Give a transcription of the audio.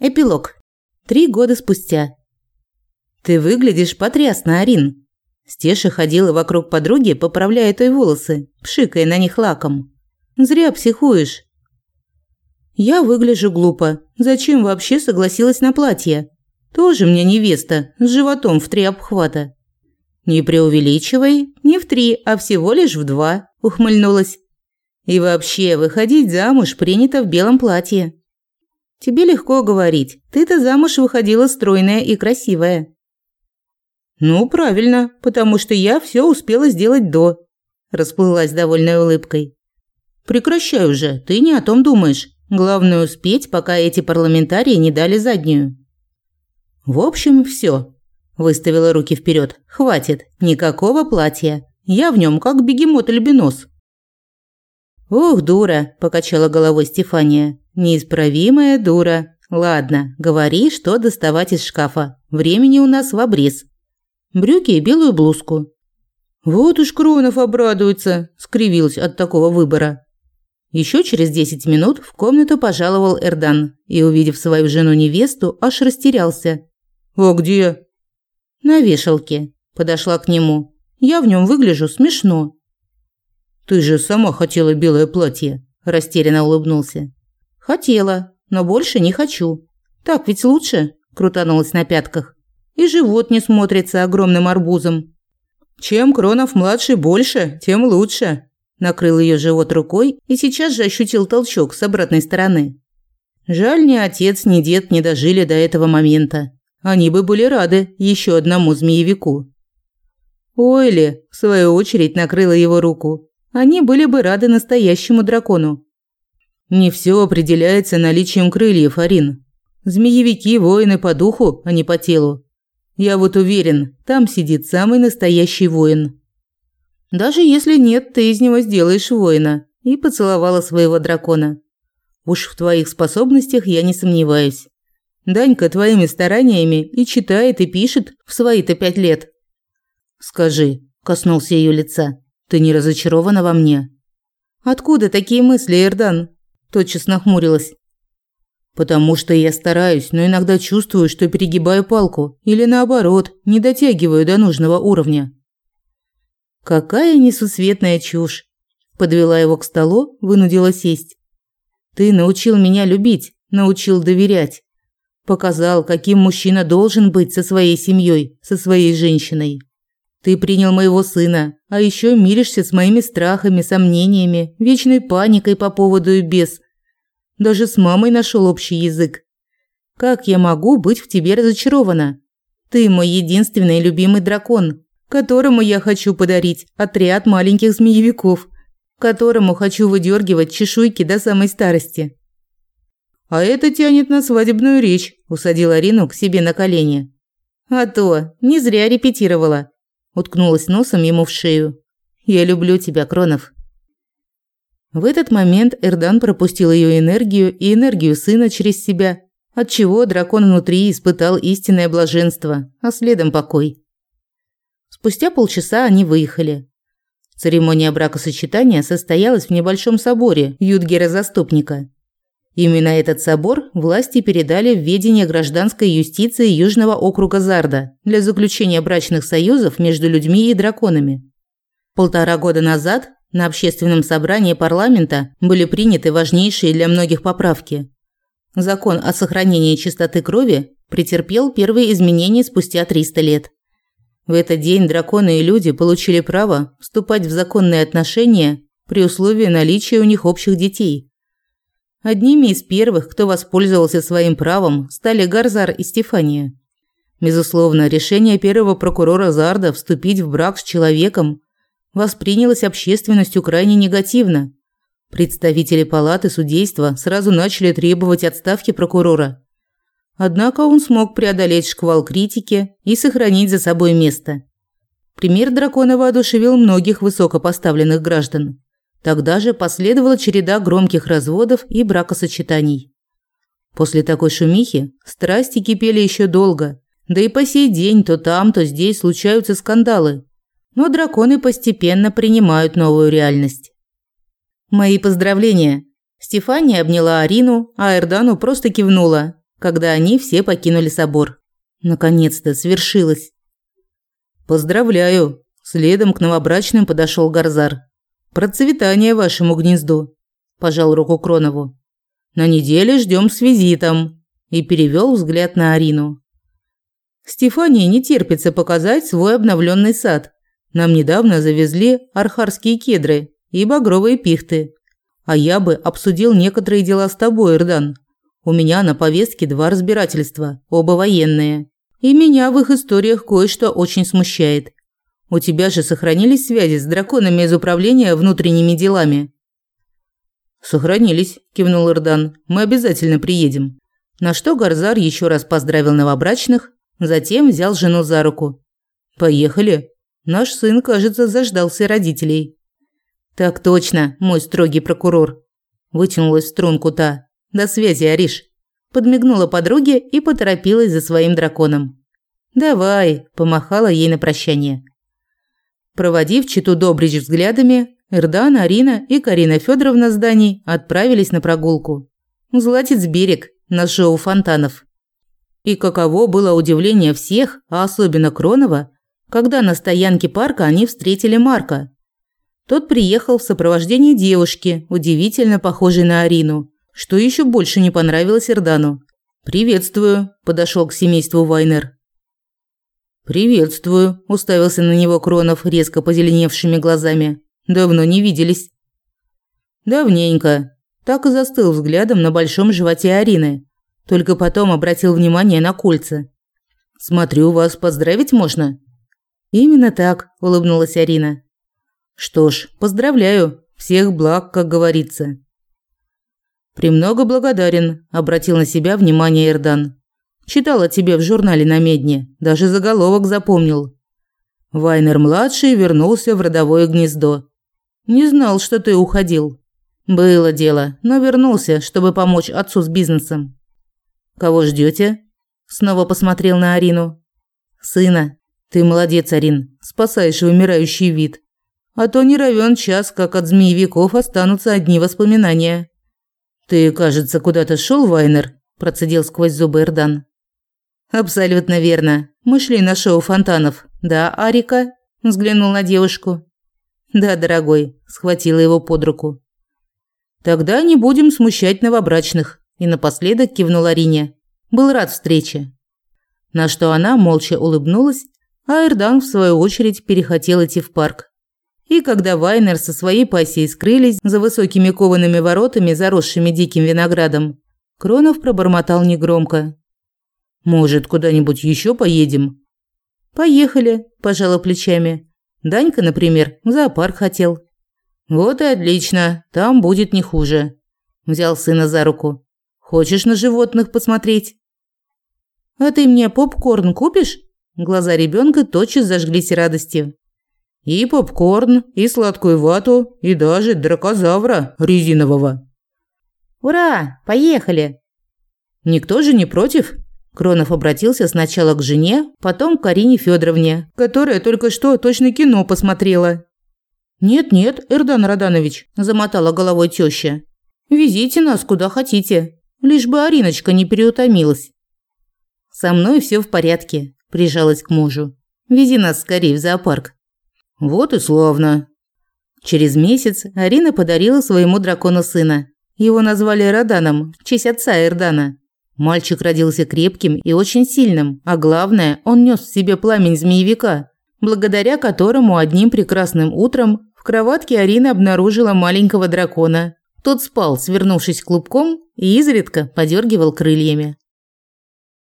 Эпилог. Три года спустя. «Ты выглядишь потрясно, Арин!» Стеша ходила вокруг подруги, поправляя той волосы, пшикая на них лаком. «Зря психуешь». «Я выгляжу глупо. Зачем вообще согласилась на платье? Тоже мне невеста, с животом в три обхвата». «Не преувеличивай, не в три, а всего лишь в два», – ухмыльнулась. «И вообще, выходить замуж принято в белом платье». Тебе легко говорить. Ты-то замуж выходила стройная и красивая. Ну, правильно, потому что я все успела сделать до. Расплылась довольной улыбкой. Прекращай уже, ты не о том думаешь. Главное успеть, пока эти парламентарии не дали заднюю. В общем, все. Выставила руки вперед. Хватит, никакого платья. Я в нем как бегемот-альбинос. Ох, дура, покачала головой Стефания. Неисправимая дура. Ладно, говори, что доставать из шкафа. Времени у нас в обрез. Брюки и белую блузку. Вот уж Кронов обрадуется, скривилась от такого выбора. Еще через 10 минут в комнату пожаловал Эрдан и, увидев свою жену-невесту, аж растерялся. «А где?» «На вешалке», – подошла к нему. «Я в нем выгляжу смешно». «Ты же сама хотела белое платье», – растерянно улыбнулся. Хотела, но больше не хочу. Так ведь лучше, крутанулась на пятках. И живот не смотрится огромным арбузом. Чем Кронов младший больше, тем лучше. Накрыл ее живот рукой и сейчас же ощутил толчок с обратной стороны. Жаль, ни отец, ни дед не дожили до этого момента. Они бы были рады еще одному змеевику. Ойли, в свою очередь, накрыла его руку. Они были бы рады настоящему дракону. Не все определяется наличием крыльев, Арин. Змеевики – воины по духу, а не по телу. Я вот уверен, там сидит самый настоящий воин. Даже если нет, ты из него сделаешь воина. И поцеловала своего дракона. Уж в твоих способностях я не сомневаюсь. Данька твоими стараниями и читает, и пишет в свои-то пять лет. Скажи, коснулся ее лица, ты не разочарована во мне? Откуда такие мысли, Эрдан? тотчас нахмурилась. Потому что я стараюсь, но иногда чувствую, что перегибаю палку или наоборот, не дотягиваю до нужного уровня. Какая несусветная чушь, подвела его к столу, вынудила сесть. Ты научил меня любить, научил доверять. Показал, каким мужчина должен быть со своей семьей, со своей женщиной. Ты принял моего сына, а еще миришься с моими страхами, сомнениями, вечной паникой по поводу и без. Даже с мамой нашел общий язык. Как я могу быть в тебе разочарована? Ты мой единственный любимый дракон, которому я хочу подарить отряд маленьких змеевиков, которому хочу выдергивать чешуйки до самой старости. А это тянет на свадебную речь, усадила Арину к себе на колени. А то, не зря репетировала. Уткнулась носом ему в шею. Я люблю тебя, Кронов. В этот момент Эрдан пропустил ее энергию и энергию сына через себя, отчего дракон внутри испытал истинное блаженство, а следом покой. Спустя полчаса они выехали. Церемония бракосочетания состоялась в небольшом соборе Юдгера-заступника. Именно этот собор власти передали в ведение гражданской юстиции Южного округа Зарда для заключения брачных союзов между людьми и драконами. Полтора года назад на общественном собрании парламента были приняты важнейшие для многих поправки. Закон о сохранении чистоты крови претерпел первые изменения спустя 300 лет. В этот день драконы и люди получили право вступать в законные отношения при условии наличия у них общих детей. Одними из первых, кто воспользовался своим правом, стали Гарзар и Стефания. Безусловно, решение первого прокурора Зарда вступить в брак с человеком, воспринялось общественностью крайне негативно. Представители палаты судейства сразу начали требовать отставки прокурора. Однако он смог преодолеть шквал критики и сохранить за собой место. Пример дракона воодушевил многих высокопоставленных граждан. Тогда же последовала череда громких разводов и бракосочетаний. После такой шумихи страсти кипели еще долго, да и по сей день то там, то здесь случаются скандалы, но драконы постепенно принимают новую реальность. Мои поздравления. Стефания обняла Арину, а Эрдану просто кивнула. когда они все покинули собор. Наконец-то свершилось. Поздравляю. Следом к новобрачным подошел Гарзар. Процветание вашему гнезду, пожал руку Кронову. На неделе ждем с визитом и перевел взгляд на Арину. Стефании не терпится показать свой обновленный сад. Нам недавно завезли архарские кедры и багровые пихты. А я бы обсудил некоторые дела с тобой, Ирдан. У меня на повестке два разбирательства, оба военные. И меня в их историях кое-что очень смущает. У тебя же сохранились связи с драконами из управления внутренними делами. Сохранились, кивнул Ирдан. Мы обязательно приедем. На что Гарзар еще раз поздравил новобрачных, затем взял жену за руку. Поехали. Наш сын, кажется, заждался родителей. Так точно, мой строгий прокурор. Вытянулась в струнку та. До связи, Ариш. Подмигнула подруге и поторопилась за своим драконом. Давай, помахала ей на прощание. Проводив Читу Добрич взглядами, Эрдан, Арина и Карина Федоровна с Даней отправились на прогулку. Златец берег, на шоу фонтанов. И каково было удивление всех, а особенно Кронова, когда на стоянке парка они встретили Марка, тот приехал в сопровождении девушки, удивительно похожей на Арину, что еще больше не понравилось Эрдану. «Приветствую», – подошел к семейству Вайнер. «Приветствую», – уставился на него Кронов резко позеленевшими глазами. «Давно не виделись». «Давненько». Так и застыл взглядом на большом животе Арины. Только потом обратил внимание на кольца. «Смотрю, вас поздравить можно?» «Именно так», – улыбнулась Арина. Что ж, поздравляю. Всех благ, как говорится. Премного благодарен, обратил на себя внимание Эрдан. Читал о тебе в журнале на Медне, даже заголовок запомнил. Вайнер-младший вернулся в родовое гнездо. Не знал, что ты уходил. Было дело, но вернулся, чтобы помочь отцу с бизнесом. Кого ждете? Снова посмотрел на Арину. Сына. Ты молодец, Арин. Спасаешь вымирающий вид. А то не равен час, как от змеевиков останутся одни воспоминания. Ты, кажется, куда-то шел, Вайнер, процедил сквозь зубы Эрдан. Абсолютно верно. Мы шли на шоу фонтанов. Да, Арика? взглянул на девушку. Да, дорогой, схватила его под руку. Тогда не будем смущать новобрачных, и напоследок кивнул Арине. Был рад встрече. На что она молча улыбнулась, а Эрдан в свою очередь перехотел идти в парк. И когда Вайнер со своей пассией скрылись за высокими коваными воротами, заросшими диким виноградом, Кронов пробормотал негромко. «Может, куда-нибудь еще поедем?» «Поехали», – пожала плечами. «Данька, например, в зоопарк хотел». «Вот и отлично, там будет не хуже», – взял сына за руку. «Хочешь на животных посмотреть?» «А ты мне попкорн купишь?» Глаза ребенка тотчас зажглись радостью. И попкорн, и сладкую вату, и даже дракозавра резинового. Ура, поехали. Никто же не против? Кронов обратился сначала к жене, потом к Карине Федоровне, которая только что точно кино посмотрела. Нет-нет, Эрдан Раданович, замотала головой теща. Везите нас куда хотите, лишь бы Ариночка не переутомилась. Со мной все в порядке, прижалась к мужу. Вези нас скорее в зоопарк. Вот и славно. Через месяц Арина подарила своему дракону сына. Его назвали Раданом в честь отца Эрдана. Мальчик родился крепким и очень сильным, а главное, он нес в себе пламень змеевика, благодаря которому одним прекрасным утром в кроватке Арина обнаружила маленького дракона. Тот спал, свернувшись клубком, и изредка подергивал крыльями.